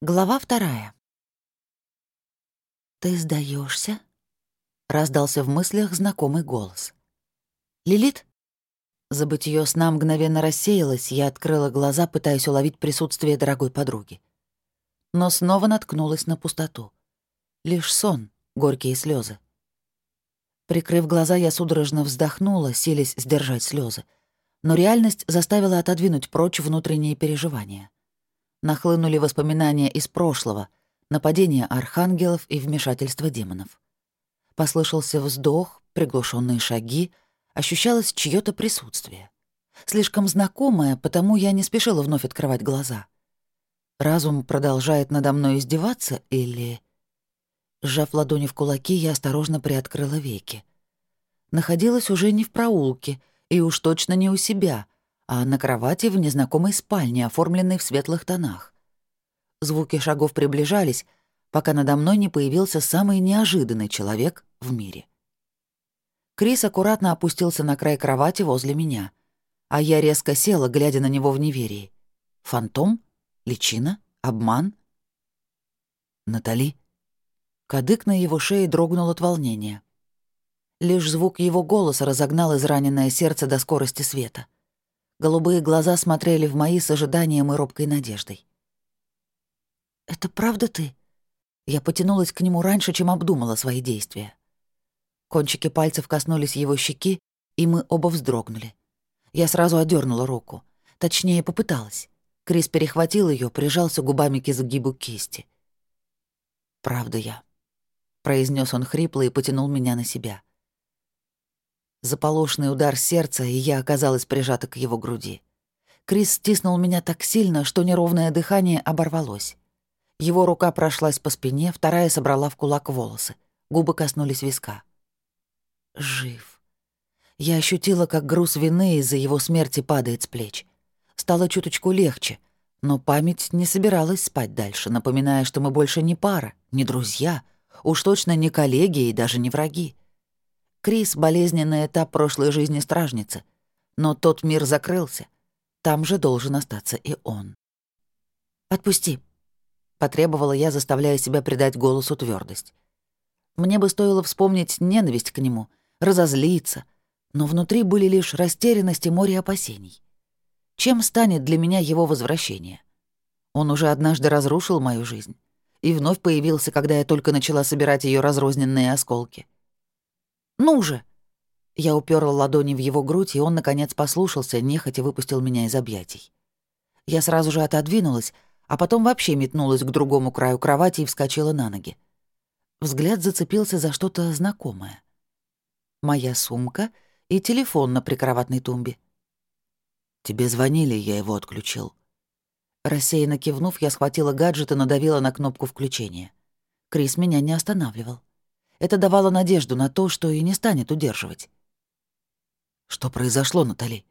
Глава вторая. «Ты сдаешься? раздался в мыслях знакомый голос. «Лилит?» Забытье сна мгновенно рассеялось, я открыла глаза, пытаясь уловить присутствие дорогой подруги. Но снова наткнулась на пустоту. Лишь сон, горькие слезы. Прикрыв глаза, я судорожно вздохнула, силясь сдержать слезы. Но реальность заставила отодвинуть прочь внутренние переживания — нахлынули воспоминания из прошлого, нападение архангелов и вмешательство демонов. Послышался вздох, приглушенные шаги, ощущалось чье-то присутствие. Слишком знакомое, потому я не спешила вновь открывать глаза. Разум продолжает надо мной издеваться или... Сжав ладони в кулаки, я осторожно приоткрыла веки. Находилась уже не в проулке и уж точно не у себя — а на кровати в незнакомой спальне, оформленной в светлых тонах. Звуки шагов приближались, пока надо мной не появился самый неожиданный человек в мире. Крис аккуратно опустился на край кровати возле меня, а я резко села, глядя на него в неверии. Фантом? Личина? Обман? Натали? Кадык на его шее дрогнул от волнения. Лишь звук его голоса разогнал израненное сердце до скорости света — Голубые глаза смотрели в мои с ожиданием и робкой надеждой. «Это правда ты?» Я потянулась к нему раньше, чем обдумала свои действия. Кончики пальцев коснулись его щеки, и мы оба вздрогнули. Я сразу одернула руку. Точнее, попыталась. Крис перехватил ее, прижался губами к изгибу кисти. «Правда я», — произнес он хрипло и потянул меня на себя. Заполошный удар сердца, и я оказалась прижата к его груди. Крис стиснул меня так сильно, что неровное дыхание оборвалось. Его рука прошлась по спине, вторая собрала в кулак волосы. Губы коснулись виска. Жив. Я ощутила, как груз вины из-за его смерти падает с плеч. Стало чуточку легче, но память не собиралась спать дальше, напоминая, что мы больше не пара, не друзья, уж точно не коллеги и даже не враги. Крис — болезненный этап прошлой жизни стражницы. Но тот мир закрылся. Там же должен остаться и он. «Отпусти», — потребовала я, заставляя себя придать голосу твердость. Мне бы стоило вспомнить ненависть к нему, разозлиться, но внутри были лишь растерянность и море опасений. Чем станет для меня его возвращение? Он уже однажды разрушил мою жизнь и вновь появился, когда я только начала собирать ее разрозненные осколки — ну же!» Я уперла ладони в его грудь, и он, наконец, послушался, нехотя выпустил меня из объятий. Я сразу же отодвинулась, а потом вообще метнулась к другому краю кровати и вскочила на ноги. Взгляд зацепился за что-то знакомое. Моя сумка и телефон на прикроватной тумбе. «Тебе звонили, я его отключил». Рассеянно кивнув, я схватила гаджет и надавила на кнопку включения. Крис меня не останавливал. Это давало надежду на то, что и не станет удерживать. «Что произошло, Натали?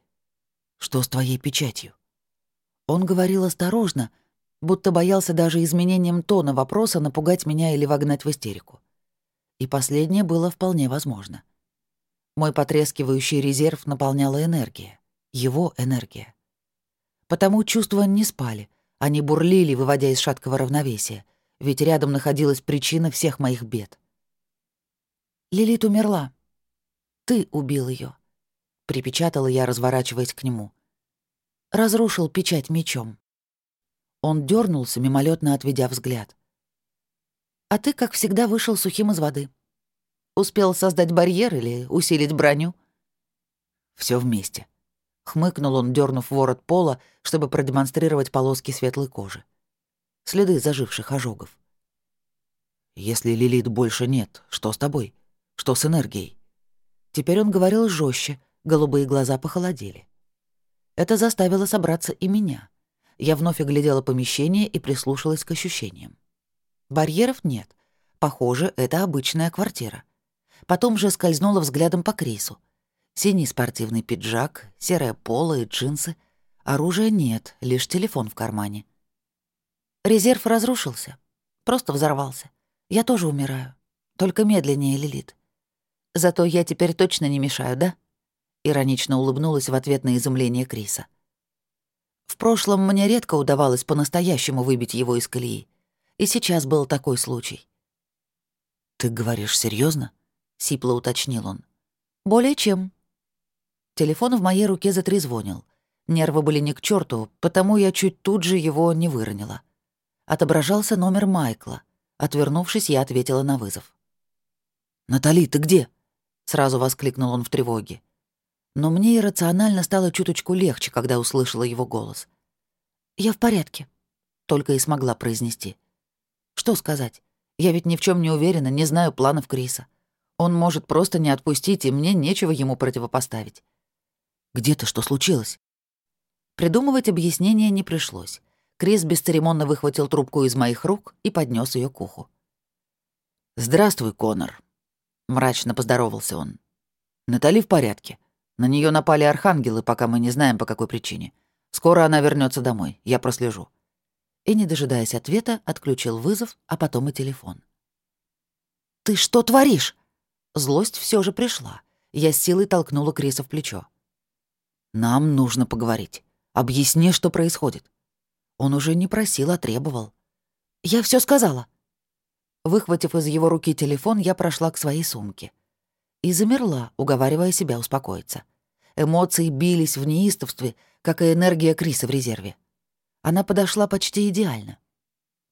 Что с твоей печатью?» Он говорил осторожно, будто боялся даже изменением тона вопроса напугать меня или вогнать в истерику. И последнее было вполне возможно. Мой потрескивающий резерв наполняла энергия. Его энергия. Потому чувства не спали. Они бурлили, выводя из шаткого равновесия. Ведь рядом находилась причина всех моих бед. Лилит умерла. Ты убил ее, припечатала я, разворачиваясь к нему. Разрушил печать мечом. Он дернулся, мимолетно отведя взгляд. А ты, как всегда, вышел сухим из воды. Успел создать барьер или усилить броню? Все вместе. Хмыкнул он, дернув ворот пола, чтобы продемонстрировать полоски светлой кожи. Следы заживших ожогов. «Если Лилит больше нет, что с тобой?» Что с энергией? Теперь он говорил жестче, голубые глаза похолодели. Это заставило собраться и меня. Я вновь оглядела помещение и прислушалась к ощущениям. Барьеров нет. Похоже, это обычная квартира. Потом же скользнула взглядом по Крису. Синий спортивный пиджак, серое поло и джинсы. Оружия нет, лишь телефон в кармане. Резерв разрушился. Просто взорвался. Я тоже умираю. Только медленнее, Лилит. Зато я теперь точно не мешаю, да?» Иронично улыбнулась в ответ на изумление Криса. В прошлом мне редко удавалось по-настоящему выбить его из колеи. И сейчас был такой случай. «Ты говоришь серьезно? сипло уточнил он. «Более чем». Телефон в моей руке затрезвонил. Нервы были не к черту, потому я чуть тут же его не выронила. Отображался номер Майкла. Отвернувшись, я ответила на вызов. «Натали, ты где?» — сразу воскликнул он в тревоге. Но мне иррационально стало чуточку легче, когда услышала его голос. «Я в порядке», — только и смогла произнести. «Что сказать? Я ведь ни в чем не уверена, не знаю планов Криса. Он может просто не отпустить, и мне нечего ему противопоставить». «Где-то что случилось?» Придумывать объяснение не пришлось. Крис бесцеремонно выхватил трубку из моих рук и поднес ее к уху. «Здравствуй, Конор», — мрачно поздоровался он. «Натали в порядке. На нее напали архангелы, пока мы не знаем, по какой причине. Скоро она вернется домой, я прослежу». И, не дожидаясь ответа, отключил вызов, а потом и телефон. «Ты что творишь?» Злость все же пришла. Я с силой толкнула Криса в плечо. «Нам нужно поговорить. Объясни, что происходит». Он уже не просил, а требовал. «Я все сказала». Выхватив из его руки телефон, я прошла к своей сумке. И замерла, уговаривая себя успокоиться. Эмоции бились в неистовстве, как и энергия Криса в резерве. Она подошла почти идеально.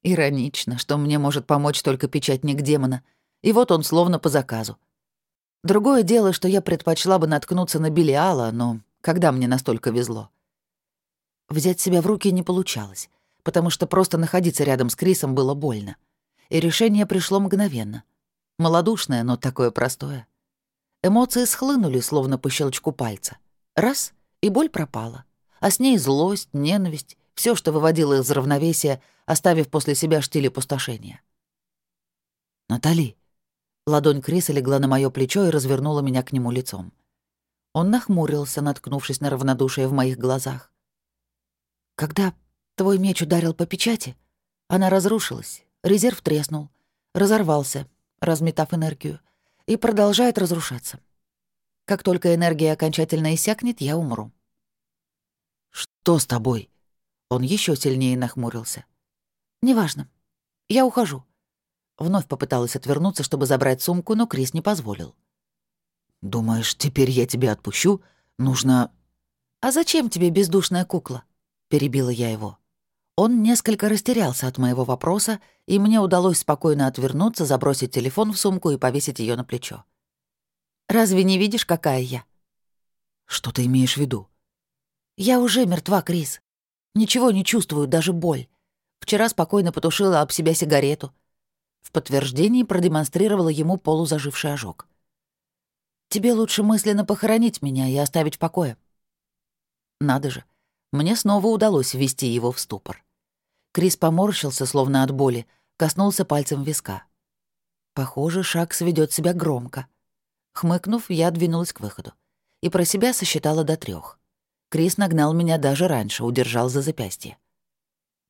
Иронично, что мне может помочь только печатник демона, и вот он словно по заказу. Другое дело, что я предпочла бы наткнуться на Белиала, но когда мне настолько везло? Взять себя в руки не получалось, потому что просто находиться рядом с Крисом было больно. И решение пришло мгновенно. Молодушное, но такое простое. Эмоции схлынули, словно по щелчку пальца. Раз — и боль пропала. А с ней злость, ненависть, все, что выводило из равновесия, оставив после себя штиль опустошения. «Натали!» Ладонь Криса легла на мое плечо и развернула меня к нему лицом. Он нахмурился, наткнувшись на равнодушие в моих глазах. Когда твой меч ударил по печати, она разрушилась, резерв треснул, разорвался, разметав энергию, и продолжает разрушаться. Как только энергия окончательно иссякнет, я умру. «Что с тобой?» Он еще сильнее нахмурился. «Неважно. Я ухожу». Вновь попыталась отвернуться, чтобы забрать сумку, но Крис не позволил. «Думаешь, теперь я тебя отпущу? Нужно...» «А зачем тебе бездушная кукла?» — перебила я его. Он несколько растерялся от моего вопроса, и мне удалось спокойно отвернуться, забросить телефон в сумку и повесить ее на плечо. «Разве не видишь, какая я?» «Что ты имеешь в виду?» «Я уже мертва, Крис. Ничего не чувствую, даже боль. Вчера спокойно потушила об себя сигарету». В подтверждении продемонстрировала ему полузаживший ожог. «Тебе лучше мысленно похоронить меня и оставить в покое». Надо же, мне снова удалось ввести его в ступор. Крис поморщился, словно от боли, коснулся пальцем виска. Похоже, шаг сведет себя громко. Хмыкнув, я двинулась к выходу. И про себя сосчитала до трех. Крис нагнал меня даже раньше, удержал за запястье.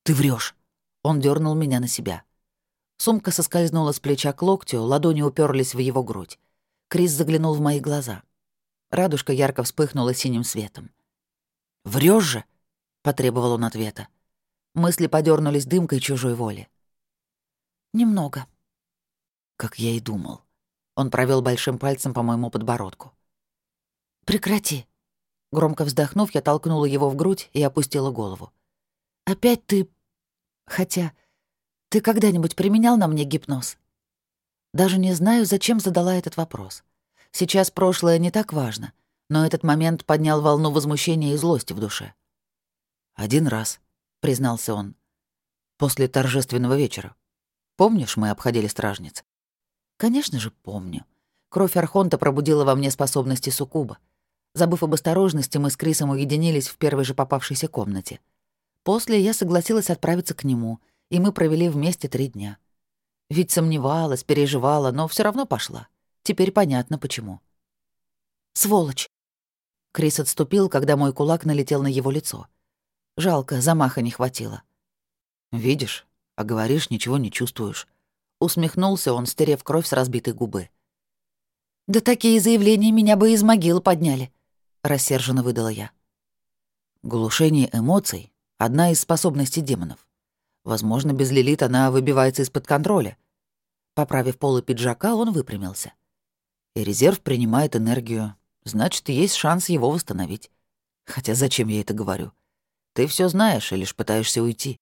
«Ты врешь. Он дернул меня на себя. Сумка соскользнула с плеча к локтю, ладони уперлись в его грудь. Крис заглянул в мои глаза. Радужка ярко вспыхнула синим светом. Врешь же?» — потребовал он ответа. Мысли подернулись дымкой чужой воли. «Немного». Как я и думал. Он провел большим пальцем по моему подбородку. «Прекрати». Громко вздохнув, я толкнула его в грудь и опустила голову. «Опять ты... Хотя... Ты когда-нибудь применял на мне гипноз?» Даже не знаю, зачем задала этот вопрос. Сейчас прошлое не так важно — но этот момент поднял волну возмущения и злости в душе. «Один раз», — признался он. «После торжественного вечера. Помнишь, мы обходили стражниц?» «Конечно же, помню. Кровь Архонта пробудила во мне способности суккуба. Забыв об осторожности, мы с Крисом уединились в первой же попавшейся комнате. После я согласилась отправиться к нему, и мы провели вместе три дня. Ведь сомневалась, переживала, но все равно пошла. Теперь понятно, почему. «Сволочь!» Крис отступил, когда мой кулак налетел на его лицо. Жалко, замаха не хватило. «Видишь, а говоришь, ничего не чувствуешь». Усмехнулся он, стерев кровь с разбитой губы. «Да такие заявления меня бы из могил подняли», — рассерженно выдала я. Глушение эмоций — одна из способностей демонов. Возможно, без Лилит она выбивается из-под контроля. Поправив полы пиджака, он выпрямился. И резерв принимает энергию. Значит, есть шанс его восстановить. Хотя зачем я это говорю? Ты все знаешь и лишь пытаешься уйти.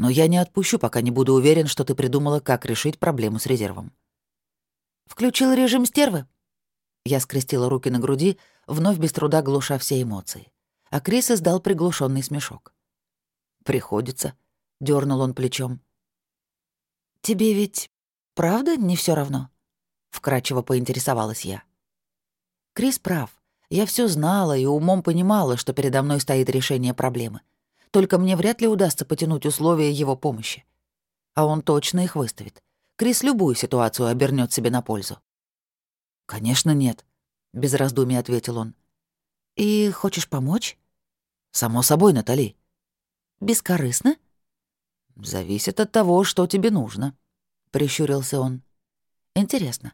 Но я не отпущу, пока не буду уверен, что ты придумала, как решить проблему с резервом. Включил режим стервы. Я скрестила руки на груди, вновь без труда глуша все эмоции. А Крис издал приглушенный смешок. «Приходится», — дернул он плечом. «Тебе ведь правда не все равно?» — вкратчиво поинтересовалась я. Крис прав. Я все знала и умом понимала, что передо мной стоит решение проблемы. Только мне вряд ли удастся потянуть условия его помощи. А он точно их выставит. Крис любую ситуацию обернет себе на пользу. «Конечно, нет», — без раздумий ответил он. «И хочешь помочь?» «Само собой, Натали». «Бескорыстно?» «Зависит от того, что тебе нужно», — прищурился он. «Интересно,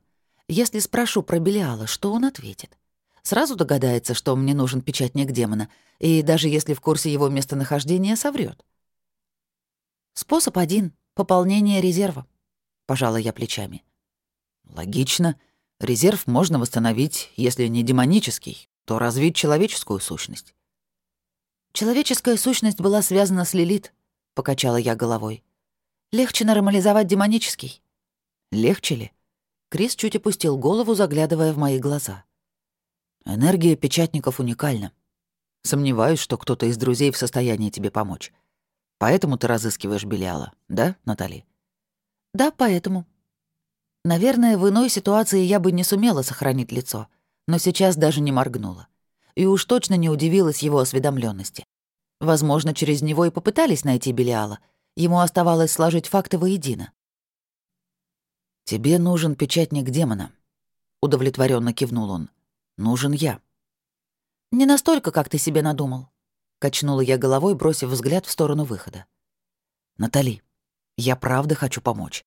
если спрошу про Белиала, что он ответит? Сразу догадается, что мне нужен печатник демона, и даже если в курсе его местонахождения соврет. «Способ один — пополнение резерва», — пожала я плечами. «Логично. Резерв можно восстановить, если не демонический, то развить человеческую сущность». «Человеческая сущность была связана с Лилит», — покачала я головой. «Легче нормализовать демонический». «Легче ли?» Крис чуть опустил голову, заглядывая в мои глаза. «Энергия печатников уникальна. Сомневаюсь, что кто-то из друзей в состоянии тебе помочь. Поэтому ты разыскиваешь Белиала, да, Натали?» «Да, поэтому». Наверное, в иной ситуации я бы не сумела сохранить лицо, но сейчас даже не моргнула. И уж точно не удивилась его осведомленности. Возможно, через него и попытались найти Белиала. Ему оставалось сложить факты воедино. «Тебе нужен печатник демона», — удовлетворенно кивнул он. «Нужен я». «Не настолько, как ты себе надумал», — качнула я головой, бросив взгляд в сторону выхода. «Натали, я правда хочу помочь».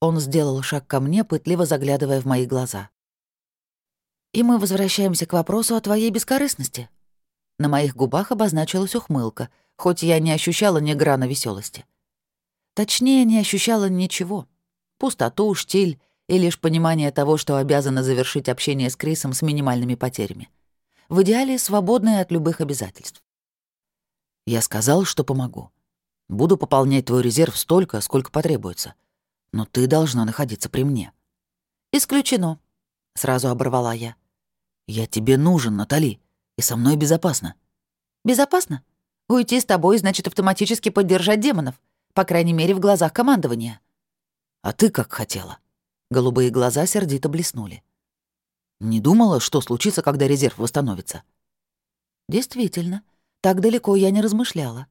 Он сделал шаг ко мне, пытливо заглядывая в мои глаза. «И мы возвращаемся к вопросу о твоей бескорыстности». На моих губах обозначилась ухмылка, хоть я не ощущала ни грана веселости. Точнее, не ощущала ничего. Пустоту, штиль и лишь понимание того, что обязана завершить общение с Крисом с минимальными потерями. В идеале свободная от любых обязательств. Я сказал, что помогу. Буду пополнять твой резерв столько, сколько потребуется. Но ты должна находиться при мне». «Исключено», — сразу оборвала я. «Я тебе нужен, Натали, и со мной безопасно». «Безопасно? Уйти с тобой значит автоматически поддержать демонов, по крайней мере, в глазах командования». «А ты как хотела?» Голубые глаза сердито блеснули. «Не думала, что случится, когда резерв восстановится?» «Действительно, так далеко я не размышляла.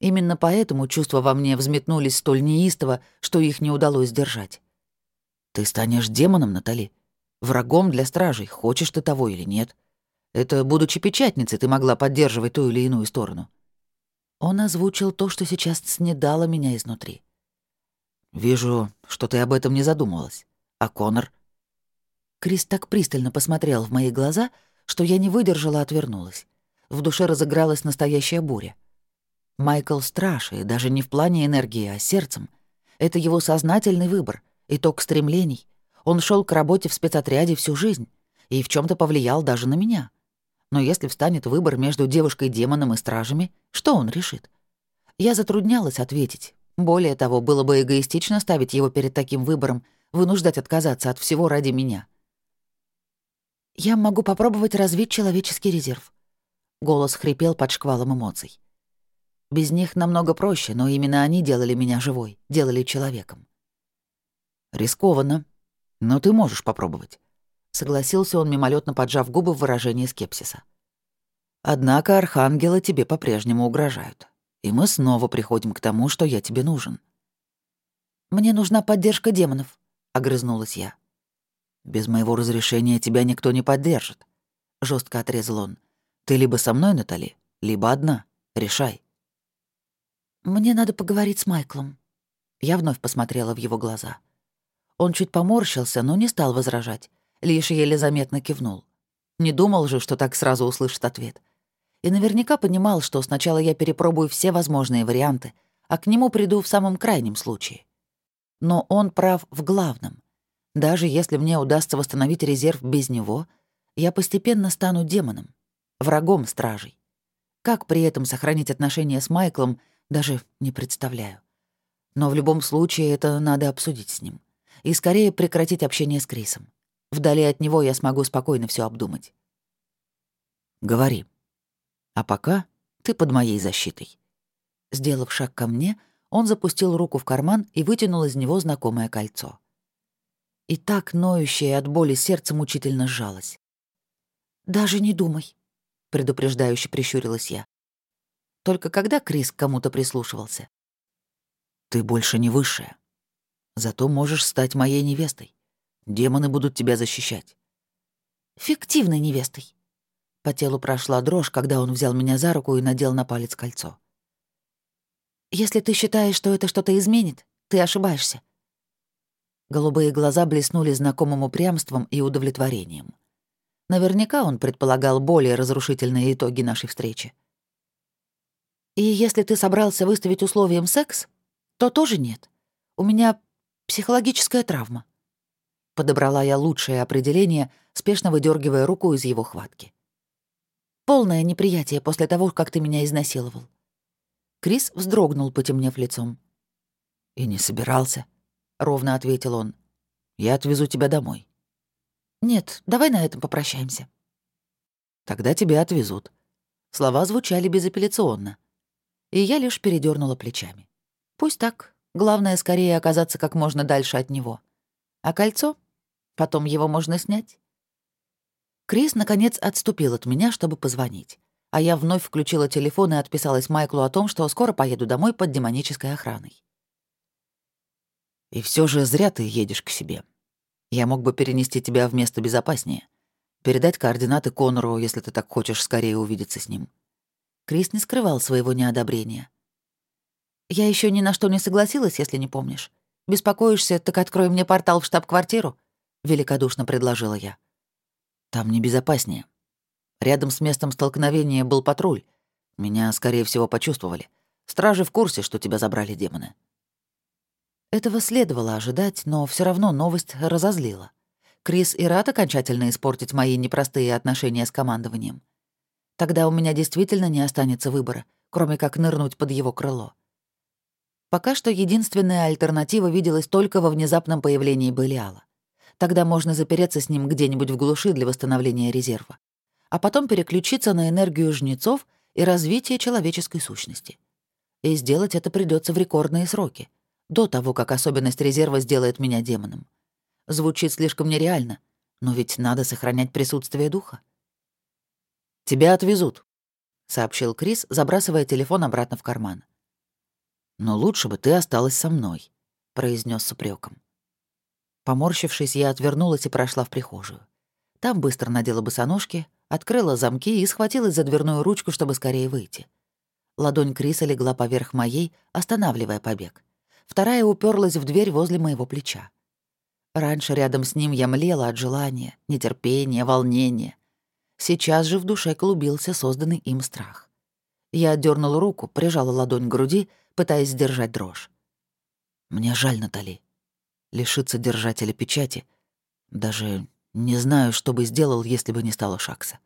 Именно поэтому чувства во мне взметнулись столь неистово, что их не удалось сдержать. «Ты станешь демоном, Натали. Врагом для стражей, хочешь ты того или нет. Это, будучи печатницей, ты могла поддерживать ту или иную сторону». Он озвучил то, что сейчас снедало меня изнутри. «Вижу, что ты об этом не задумывалась. А Конор?» Крис так пристально посмотрел в мои глаза, что я не выдержала, отвернулась. В душе разыгралась настоящая буря. Майкл страшный, даже не в плане энергии, а сердцем. Это его сознательный выбор, итог стремлений. Он шел к работе в спецотряде всю жизнь и в чем то повлиял даже на меня. Но если встанет выбор между девушкой-демоном и стражами, что он решит? Я затруднялась ответить. Более того, было бы эгоистично ставить его перед таким выбором, вынуждать отказаться от всего ради меня. «Я могу попробовать развить человеческий резерв». Голос хрипел под шквалом эмоций. Без них намного проще, но именно они делали меня живой, делали человеком. «Рискованно, но ты можешь попробовать», — согласился он, мимолетно поджав губы в выражении скепсиса. «Однако архангелы тебе по-прежнему угрожают, и мы снова приходим к тому, что я тебе нужен». «Мне нужна поддержка демонов», — огрызнулась я. «Без моего разрешения тебя никто не поддержит», — жестко отрезал он. «Ты либо со мной, Натали, либо одна. Решай». «Мне надо поговорить с Майклом». Я вновь посмотрела в его глаза. Он чуть поморщился, но не стал возражать, лишь еле заметно кивнул. Не думал же, что так сразу услышит ответ. И наверняка понимал, что сначала я перепробую все возможные варианты, а к нему приду в самом крайнем случае. Но он прав в главном. Даже если мне удастся восстановить резерв без него, я постепенно стану демоном, врагом стражей. Как при этом сохранить отношения с Майклом, даже не представляю. Но в любом случае это надо обсудить с ним. И скорее прекратить общение с Крисом. Вдали от него я смогу спокойно все обдумать. Говори. А пока ты под моей защитой. Сделав шаг ко мне, он запустил руку в карман и вытянул из него знакомое кольцо. И так ноющее от боли сердце мучительно сжалось. «Даже не думай», — предупреждающе прищурилась я. Только когда Крис к кому-то прислушивался? «Ты больше не высшая. Зато можешь стать моей невестой. Демоны будут тебя защищать». «Фиктивной невестой». По телу прошла дрожь, когда он взял меня за руку и надел на палец кольцо. «Если ты считаешь, что это что-то изменит, ты ошибаешься. Голубые глаза блеснули знакомым упрямством и удовлетворением. Наверняка он предполагал более разрушительные итоги нашей встречи. «И если ты собрался выставить условием секс, то тоже нет. У меня психологическая травма». Подобрала я лучшее определение, спешно выдергивая руку из его хватки. «Полное неприятие после того, как ты меня изнасиловал». Крис вздрогнул, потемнев лицом. «И не собирался», — ровно ответил он. «Я отвезу тебя домой». «Нет, давай на этом попрощаемся». «Тогда тебя отвезут». Слова звучали безапелляционно. И я лишь передернула плечами. «Пусть так. Главное, скорее оказаться как можно дальше от него. А кольцо? Потом его можно снять». Крис, наконец, отступил от меня, чтобы позвонить. А я вновь включила телефон и отписалась Майклу о том, что скоро поеду домой под демонической охраной. И все же зря ты едешь к себе. Я мог бы перенести тебя в место безопаснее. Передать координаты Конору, если ты так хочешь скорее увидеться с ним». Крис не скрывал своего неодобрения. «Я еще ни на что не согласилась, если не помнишь. Беспокоишься, так открой мне портал в штаб-квартиру», — великодушно предложила я. «Там небезопаснее. Рядом с местом столкновения был патруль. Меня, скорее всего, почувствовали. Стражи в курсе, что тебя забрали демоны. Этого следовало ожидать, но все равно новость разозлила. Крис и рад окончательно испортить мои непростые отношения с командованием. Тогда у меня действительно не останется выбора, кроме как нырнуть под его крыло. Пока что единственная альтернатива виделась только во внезапном появлении Белиала. Тогда можно запереться с ним где-нибудь в глуши для восстановления резерва. А потом переключиться на энергию жнецов и развитие человеческой сущности. И сделать это придется в рекордные сроки — до того, как особенность резерва сделает меня демоном. Звучит слишком нереально, но ведь надо сохранять присутствие духа. «Тебя отвезут», — сообщил Крис, забрасывая телефон обратно в карман. «Но лучше бы ты осталась со мной», — произнес с упреком. Поморщившись, я отвернулась и прошла в прихожую. Там быстро надела босоножки, открыла замки и схватилась за дверную ручку, чтобы скорее выйти. Ладонь Криса легла поверх моей, останавливая побег вторая уперлась в дверь возле моего плеча. Раньше рядом с ним я млела от желания, нетерпения, волнения. Сейчас же в душе клубился созданный им страх. Я отдернула руку, прижала ладонь к груди, пытаясь сдержать дрожь. Мне жаль, Натали. Лишиться держателя печати. Даже не знаю, что бы сделал, если бы не стало Шакса.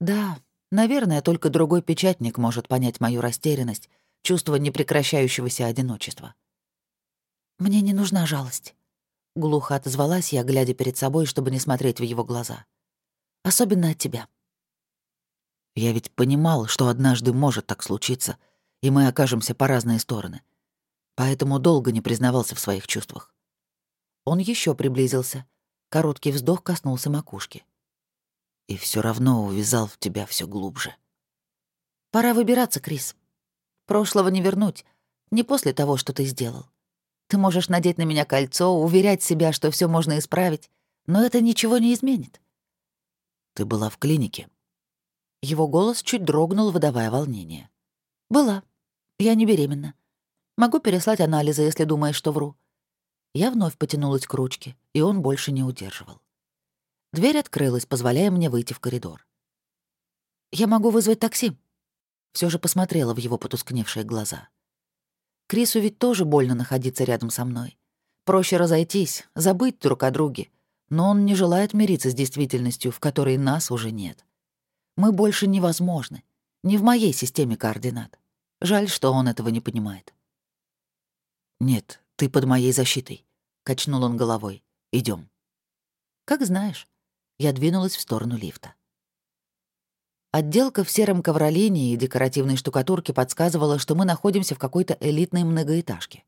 Да, наверное, только другой печатник может понять мою растерянность чувство непрекращающегося одиночества. «Мне не нужна жалость», — глухо отозвалась я, глядя перед собой, чтобы не смотреть в его глаза. «Особенно от тебя». Я ведь понимал, что однажды может так случиться, и мы окажемся по разные стороны. Поэтому долго не признавался в своих чувствах. Он еще приблизился. Короткий вздох коснулся макушки. И все равно увязал в тебя все глубже. «Пора выбираться, Крис», Прошлого не вернуть, не после того, что ты сделал. Ты можешь надеть на меня кольцо, уверять себя, что все можно исправить, но это ничего не изменит. Ты была в клинике. Его голос чуть дрогнул, выдавая волнение. Была. Я не беременна. Могу переслать анализы, если думаешь, что вру. Я вновь потянулась к ручке, и он больше не удерживал. Дверь открылась, позволяя мне выйти в коридор. «Я могу вызвать такси», все же посмотрела в его потускневшие глаза. Крису ведь тоже больно находиться рядом со мной. Проще разойтись, забыть друг о друге. Но он не желает мириться с действительностью, в которой нас уже нет. Мы больше невозможны. Не в моей системе координат. Жаль, что он этого не понимает. «Нет, ты под моей защитой», — качнул он головой. Идем. «Как знаешь». Я двинулась в сторону лифта. Отделка в сером ковролине и декоративной штукатурке подсказывала, что мы находимся в какой-то элитной многоэтажке.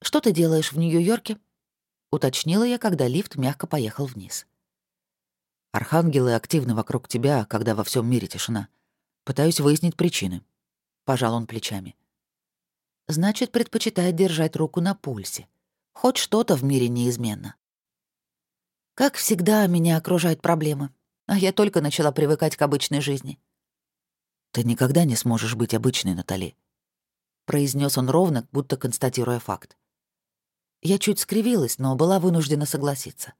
«Что ты делаешь в Нью-Йорке?» — уточнила я, когда лифт мягко поехал вниз. «Архангелы активны вокруг тебя, когда во всем мире тишина. Пытаюсь выяснить причины». Пожал он плечами. «Значит, предпочитает держать руку на пульсе. Хоть что-то в мире неизменно. Как всегда, меня окружают проблемы, а я только начала привыкать к обычной жизни». «Ты никогда не сможешь быть обычной, Натали», — произнес он ровно, будто констатируя факт. Я чуть скривилась, но была вынуждена согласиться.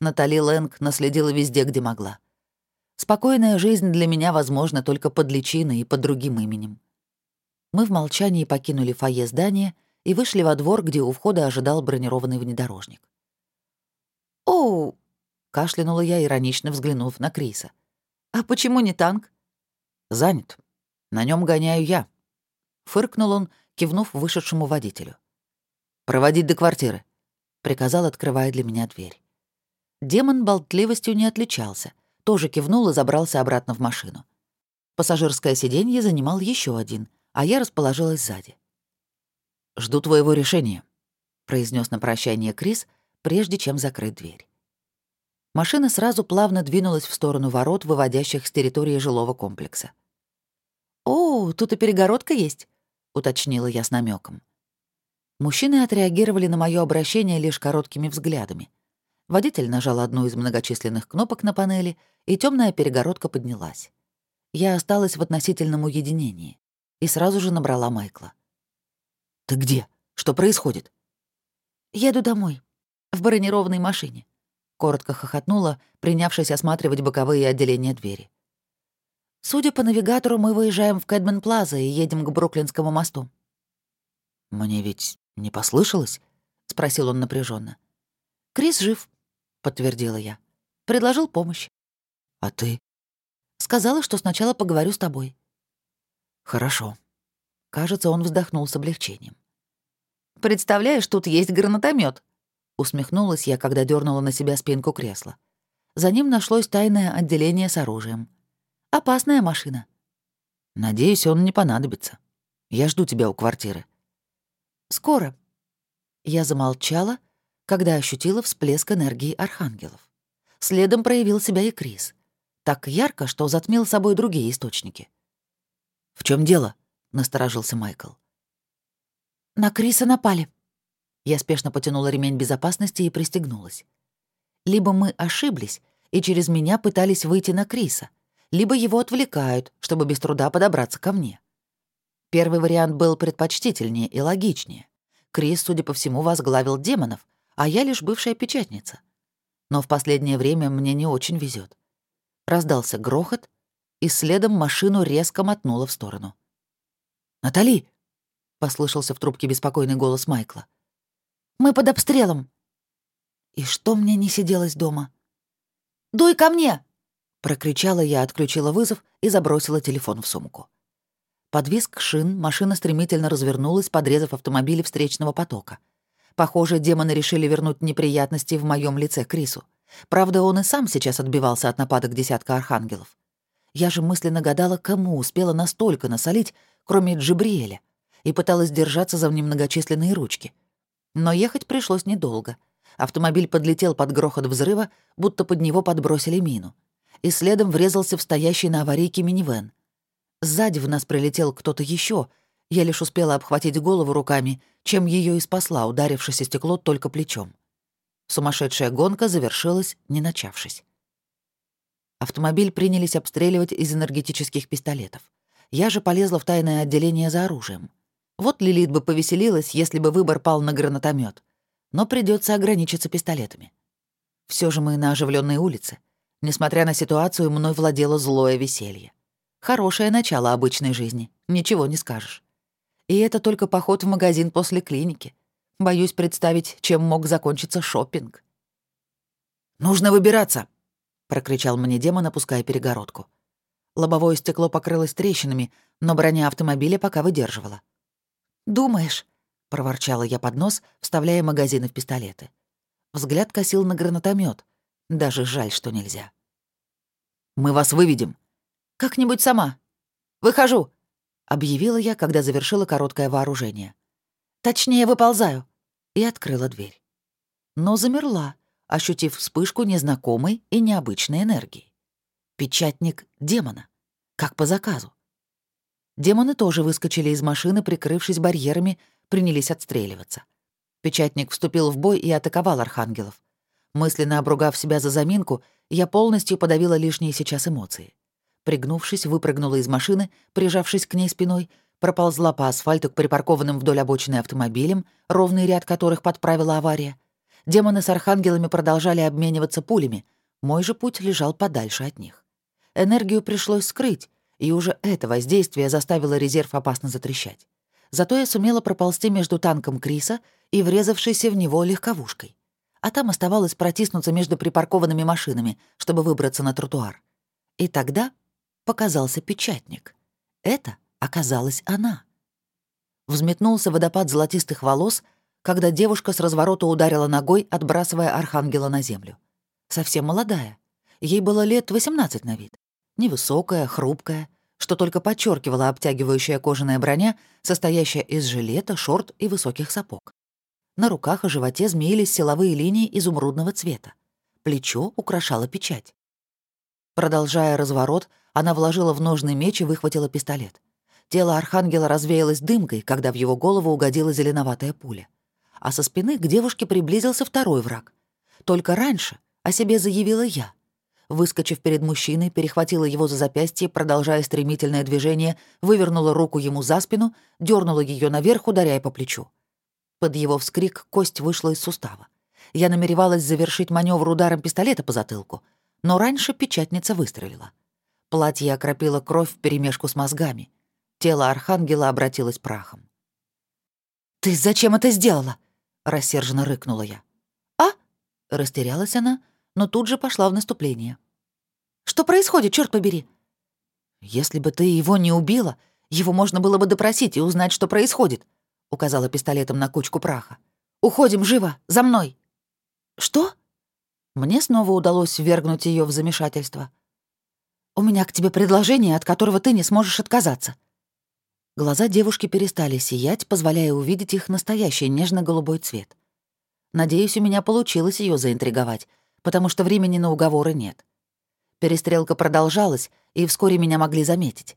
Натали Лэнг наследила везде, где могла. Спокойная жизнь для меня возможна только под личиной и под другим именем. Мы в молчании покинули фойе здания и вышли во двор, где у входа ожидал бронированный внедорожник. «Оу!» — кашлянула я, иронично взглянув на Криса. «А почему не танк?» «Занят. На нем гоняю я», — фыркнул он, кивнув вышедшему водителю. «Проводить до квартиры», — приказал, открывая для меня дверь. Демон болтливостью не отличался, тоже кивнул и забрался обратно в машину. Пассажирское сиденье занимал еще один, а я расположилась сзади. «Жду твоего решения», — произнес на прощание Крис, прежде чем закрыть дверь. Машина сразу плавно двинулась в сторону ворот, выводящих с территории жилого комплекса. «О, тут и перегородка есть», — уточнила я с намеком. Мужчины отреагировали на мое обращение лишь короткими взглядами. Водитель нажал одну из многочисленных кнопок на панели, и темная перегородка поднялась. Я осталась в относительном уединении и сразу же набрала Майкла. «Ты где? Что происходит?» «Еду домой. В бронированной машине», — коротко хохотнула, принявшись осматривать боковые отделения двери. «Судя по навигатору, мы выезжаем в Кэдмен Плаза и едем к Бруклинскому мосту». «Мне ведь «Не послышалось?» — спросил он напряженно. «Крис жив», — подтвердила я. «Предложил помощь». «А ты?» «Сказала, что сначала поговорю с тобой». «Хорошо». Кажется, он вздохнул с облегчением. «Представляешь, тут есть гранатомет. усмехнулась я, когда дернула на себя спинку кресла. За ним нашлось тайное отделение с оружием. Опасная машина. Надеюсь, он не понадобится. Я жду тебя у квартиры. Скоро». Я замолчала, когда ощутила всплеск энергии архангелов. Следом проявил себя и Крис. Так ярко, что затмил собой другие источники. «В чем дело?» — насторожился Майкл. «На Криса напали». Я спешно потянула ремень безопасности и пристегнулась. Либо мы ошиблись, и через меня пытались выйти на Криса, либо его отвлекают, чтобы без труда подобраться ко мне. Первый вариант был предпочтительнее и логичнее. Крис, судя по всему, возглавил демонов, а я лишь бывшая печатница. Но в последнее время мне не очень везет. Раздался грохот, и следом машину резко мотнуло в сторону. «Натали!» — послышался в трубке беспокойный голос Майкла. «Мы под обстрелом!» И что мне не сиделось дома? «Дуй ко мне!» — прокричала я, отключила вызов и забросила телефон в сумку. Под визг шин машина стремительно развернулась, подрезав автомобили встречного потока. Похоже, демоны решили вернуть неприятности в моем лице Крису. Правда, он и сам сейчас отбивался от нападок десятка архангелов. Я же мысленно гадала, кому успела настолько насолить, кроме Джибриэля, и пыталась держаться за немногочисленные ручки. Но ехать пришлось недолго. Автомобиль подлетел под грохот взрыва, будто под него подбросили мину. И следом врезался в стоящий на аварийке минивэн. Сзади в нас прилетел кто-то еще. Я лишь успела обхватить голову руками, чем ее и спасла, ударившись о стекло только плечом. Сумасшедшая гонка завершилась, не начавшись. Автомобиль принялись обстреливать из энергетических пистолетов. Я же полезла в тайное отделение за оружием. Вот Лилит бы повеселилась, если бы выбор пал на гранатомет. Но придется ограничиться пистолетами. Все же мы на оживленной улице. Несмотря на ситуацию, мной владело злое веселье. Хорошее начало обычной жизни, ничего не скажешь. И это только поход в магазин после клиники. Боюсь представить, чем мог закончиться шопинг. «Нужно выбираться!» — прокричал мне демон, опуская перегородку. Лобовое стекло покрылось трещинами, но броня автомобиля пока выдерживала. «Думаешь?» — проворчала я под нос, вставляя магазины в пистолеты. Взгляд косил на гранатомет. Даже жаль, что нельзя. «Мы вас выведем». «Как-нибудь сама. Выхожу», — объявила я, когда завершила короткое вооружение. «Точнее, выползаю». И открыла дверь. Но замерла, ощутив вспышку незнакомой и необычной энергии. Печатник демона. Как по заказу. Демоны тоже выскочили из машины, прикрывшись барьерами, принялись отстреливаться. Печатник вступил в бой и атаковал архангелов. Мысленно обругав себя за заминку, я полностью подавила лишние сейчас эмоции. Пригнувшись, выпрыгнула из машины, прижавшись к ней спиной, проползла по асфальту к припаркованным вдоль обочины автомобилям, ровный ряд которых подправила авария. Демоны с архангелами продолжали обмениваться пулями. Мой же путь лежал подальше от них. Энергию пришлось скрыть, и уже это воздействие заставило резерв опасно затрещать. Зато я сумела проползти между танком Криса и врезавшейся в него легковушкой. А там оставалось протиснуться между припаркованными машинами, чтобы выбраться на тротуар. И тогда показался печатник. Это оказалась она. Взметнулся водопад золотистых волос, когда девушка с разворота ударила ногой, отбрасывая архангела на землю. Совсем молодая. Ей было лет 18 на вид. Невысокая, хрупкая, что только подчеркивала обтягивающая кожаная броня, состоящая из жилета, шорт и высоких сапог. На руках и животе змеились силовые линии изумрудного цвета. Плечо украшала печать. Продолжая разворот, она вложила в ножный меч и выхватила пистолет. Тело архангела развеялось дымкой, когда в его голову угодила зеленоватая пуля. А со спины к девушке приблизился второй враг. Только раньше о себе заявила я выскочив перед мужчиной, перехватила его за запястье, продолжая стремительное движение, вывернула руку ему за спину, дернула ее наверх, ударяя по плечу. Под его вскрик кость вышла из сустава. Я намеревалась завершить маневр ударом пистолета по затылку, но раньше печатница выстрелила. Платье окропило кровь вперемешку с мозгами. Тело архангела обратилось прахом. «Ты зачем это сделала?» — рассерженно рыкнула я. «А?» — растерялась она, но тут же пошла в наступление. «Что происходит, черт побери?» «Если бы ты его не убила, его можно было бы допросить и узнать, что происходит», — указала пистолетом на кучку праха. «Уходим, живо! За мной!» «Что?» Мне снова удалось ввергнуть ее в замешательство. «У меня к тебе предложение, от которого ты не сможешь отказаться». Глаза девушки перестали сиять, позволяя увидеть их настоящий нежно-голубой цвет. Надеюсь, у меня получилось ее заинтриговать, потому что времени на уговоры нет. Перестрелка продолжалась, и вскоре меня могли заметить.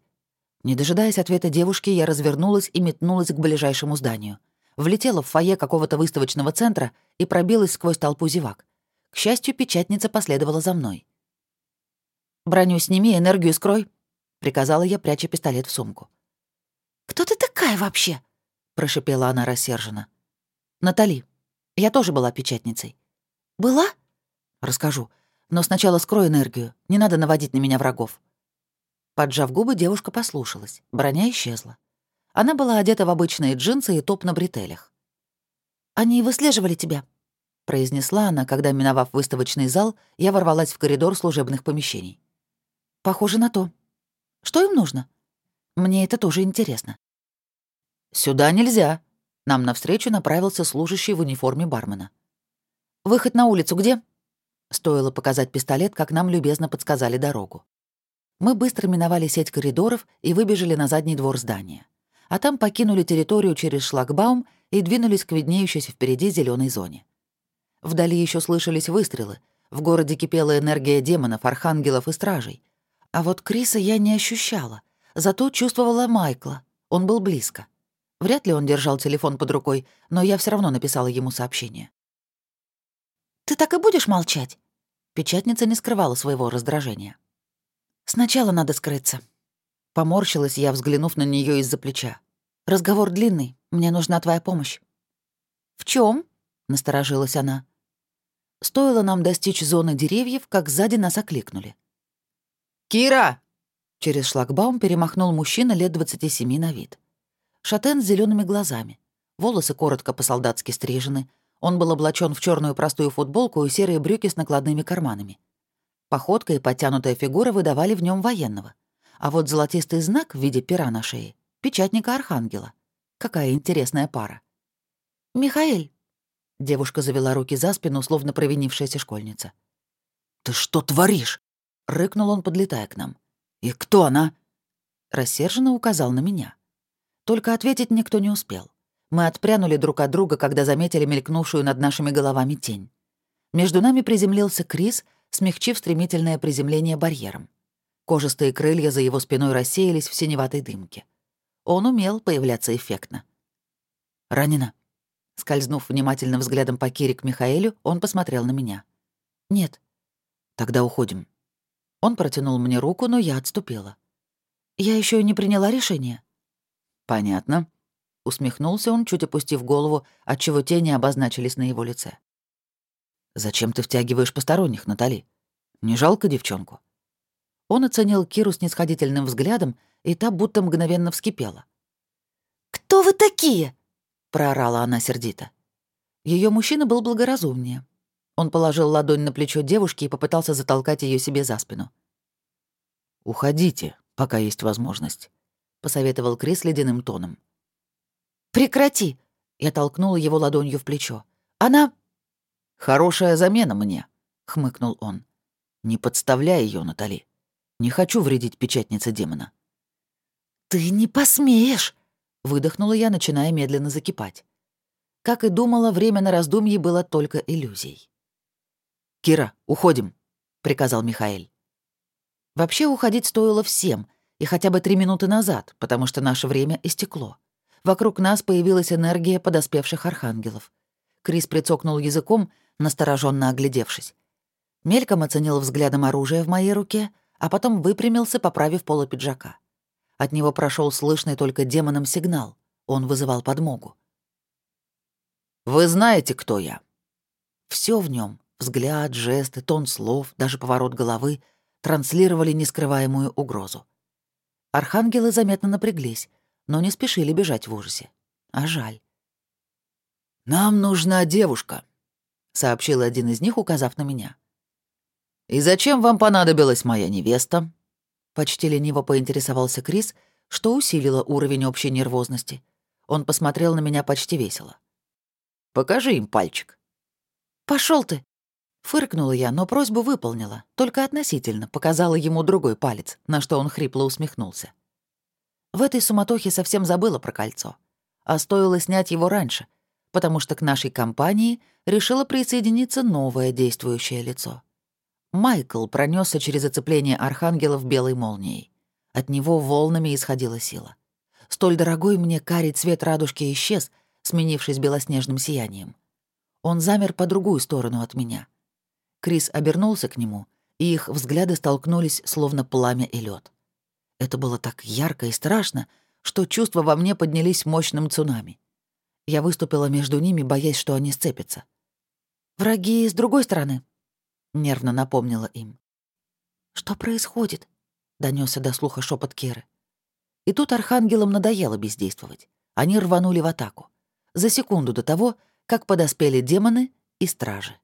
Не дожидаясь ответа девушки, я развернулась и метнулась к ближайшему зданию. Влетела в фойе какого-то выставочного центра и пробилась сквозь толпу зевак. К счастью, печатница последовала за мной. «Броню сними, энергию скрой», — приказала я, пряча пистолет в сумку. «Кто ты такая вообще?» — прошипела она рассерженно. «Натали. Я тоже была печатницей». «Была?» «Расскажу. Но сначала скрой энергию. Не надо наводить на меня врагов». Поджав губы, девушка послушалась. Броня исчезла. Она была одета в обычные джинсы и топ на бретелях. «Они выслеживали тебя», — произнесла она, когда, миновав выставочный зал, я ворвалась в коридор служебных помещений. «Похоже на то. Что им нужно? Мне это тоже интересно». «Сюда нельзя», — нам навстречу направился служащий в униформе бармена. «Выход на улицу где?» Стоило показать пистолет, как нам любезно подсказали дорогу. Мы быстро миновали сеть коридоров и выбежали на задний двор здания. А там покинули территорию через шлагбаум и двинулись к виднеющейся впереди зеленой зоне. Вдали еще слышались выстрелы. В городе кипела энергия демонов, архангелов и стражей. А вот Криса я не ощущала. Зато чувствовала Майкла. Он был близко. Вряд ли он держал телефон под рукой, но я все равно написала ему сообщение. «Ты так и будешь молчать?» Печатница не скрывала своего раздражения. «Сначала надо скрыться». Поморщилась я, взглянув на нее из-за плеча. «Разговор длинный, мне нужна твоя помощь». «В чем? насторожилась она. Стоило нам достичь зоны деревьев, как сзади нас окликнули. «Кира!» Через шлагбаум перемахнул мужчина лет 27 на вид. Шатен с зелеными глазами. Волосы коротко по-солдатски стрижены. Он был облачен в черную простую футболку и серые брюки с накладными карманами. Походка и подтянутая фигура выдавали в нем военного. А вот золотистый знак в виде пера на шее — печатника Архангела. Какая интересная пара. «Михаэль!» Девушка завела руки за спину, словно провинившаяся школьница. «Ты что творишь?» — рыкнул он, подлетая к нам. «И кто она?» Рассерженно указал на меня. Только ответить никто не успел. Мы отпрянули друг от друга, когда заметили мелькнувшую над нашими головами тень. Между нами приземлился Крис, смягчив стремительное приземление барьером. Кожистые крылья за его спиной рассеялись в синеватой дымке. Он умел появляться эффектно. «Ранена?» Скользнув внимательным взглядом по Кире к Михаэлю, он посмотрел на меня. «Нет». «Тогда уходим». Он протянул мне руку, но я отступила. «Я еще не приняла решение». «Понятно», — усмехнулся он, чуть опустив голову, отчего тени обозначились на его лице. «Зачем ты втягиваешь посторонних, Натали? Не жалко девчонку?» Он оценил Киру снисходительным взглядом, и та будто мгновенно вскипела. «Кто вы такие?» — проорала она сердито. Ее мужчина был благоразумнее. Он положил ладонь на плечо девушки и попытался затолкать ее себе за спину. «Уходите, пока есть возможность», — посоветовал Крис ледяным тоном. «Прекрати!» — я толкнула его ладонью в плечо. «Она...» «Хорошая замена мне», — хмыкнул он. «Не подставляй ее, Натали. Не хочу вредить печатнице демона». «Ты не посмеешь!» — выдохнула я, начиная медленно закипать. Как и думала, время на раздумье было только иллюзией. «Кира, уходим», — приказал Михаил. Вообще уходить стоило всем, и хотя бы три минуты назад, потому что наше время истекло. Вокруг нас появилась энергия подоспевших архангелов. Крис прицокнул языком, настороженно оглядевшись. Мельком оценил взглядом оружие в моей руке, а потом выпрямился, поправив поло пиджака. От него прошел слышный только демоном сигнал. Он вызывал подмогу. «Вы знаете, кто я?» Все в нем взгляд, жесты, тон слов, даже поворот головы — транслировали нескрываемую угрозу. Архангелы заметно напряглись, но не спешили бежать в ужасе. А жаль. «Нам нужна девушка», — сообщил один из них, указав на меня. «И зачем вам понадобилась моя невеста?» Почти лениво поинтересовался Крис, что усилило уровень общей нервозности. Он посмотрел на меня почти весело. «Покажи им пальчик». Пошел ты!» Фыркнула я, но просьбу выполнила, только относительно, показала ему другой палец, на что он хрипло усмехнулся. В этой суматохе совсем забыла про кольцо. А стоило снять его раньше, потому что к нашей компании решило присоединиться новое действующее лицо. Майкл пронесся через оцепление архангелов белой молнией. От него волнами исходила сила. Столь дорогой мне карий цвет радужки исчез, сменившись белоснежным сиянием. Он замер по другую сторону от меня. Крис обернулся к нему, и их взгляды столкнулись, словно пламя и лед. Это было так ярко и страшно, что чувства во мне поднялись мощным цунами. Я выступила между ними, боясь, что они сцепятся. «Враги с другой стороны», — нервно напомнила им. «Что происходит?» — донесся до слуха шепот Керы. И тут архангелам надоело бездействовать. Они рванули в атаку. За секунду до того, как подоспели демоны и стражи.